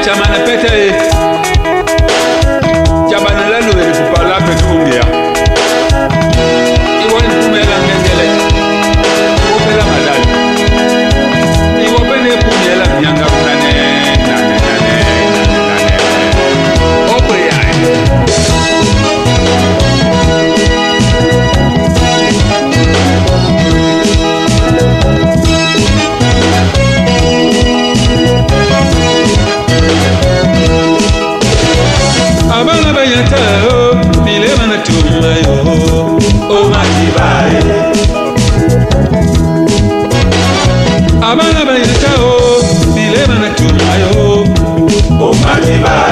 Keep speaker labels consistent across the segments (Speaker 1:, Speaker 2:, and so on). Speaker 1: chamana, y yanta o oh, mile mana tuma yo o ma ki bai abana bayanta o oh, mile mana tuma yo o ma ki bai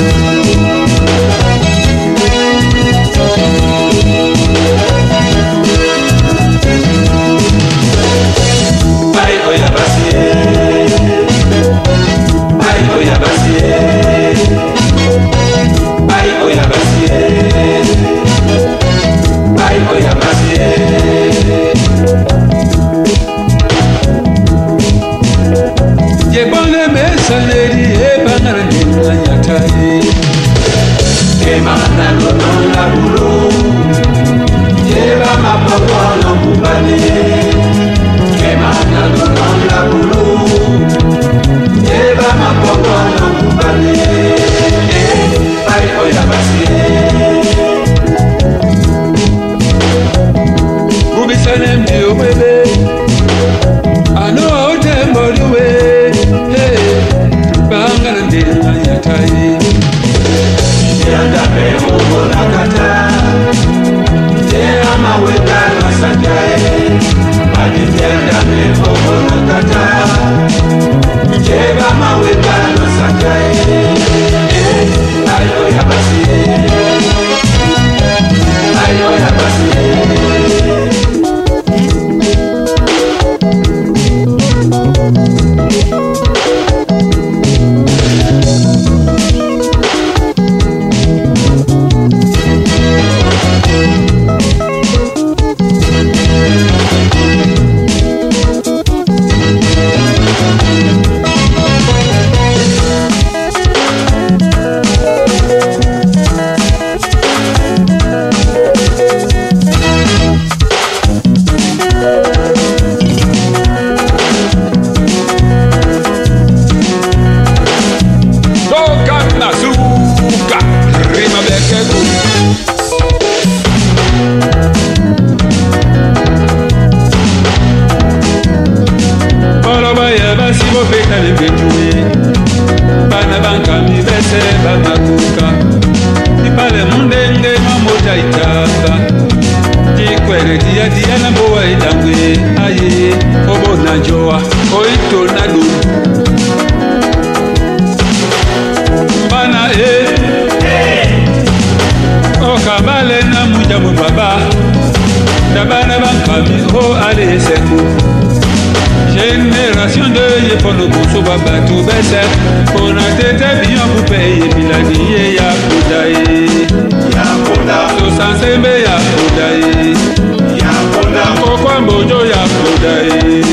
Speaker 2: you. I'm a ndamevovonakata njevamawekanosakae
Speaker 1: madamu papa na bana bamami o aleseku génération de yepono kosoba bato bese mpona tete biyo mpupe eyebelani ye ya koda ye tosansembe ya koda ye kokwa mbojo ya koda ye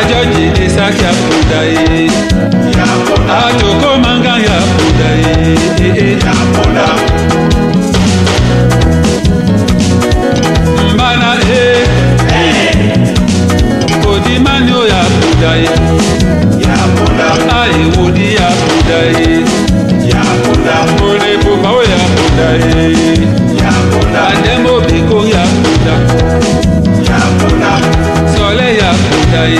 Speaker 1: ajaji esaki ya koda ye mona epova oyo ya buda e eh. bandembo biko ya buda sole ya buda e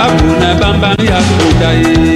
Speaker 1: abuna bambang ya buda e eh.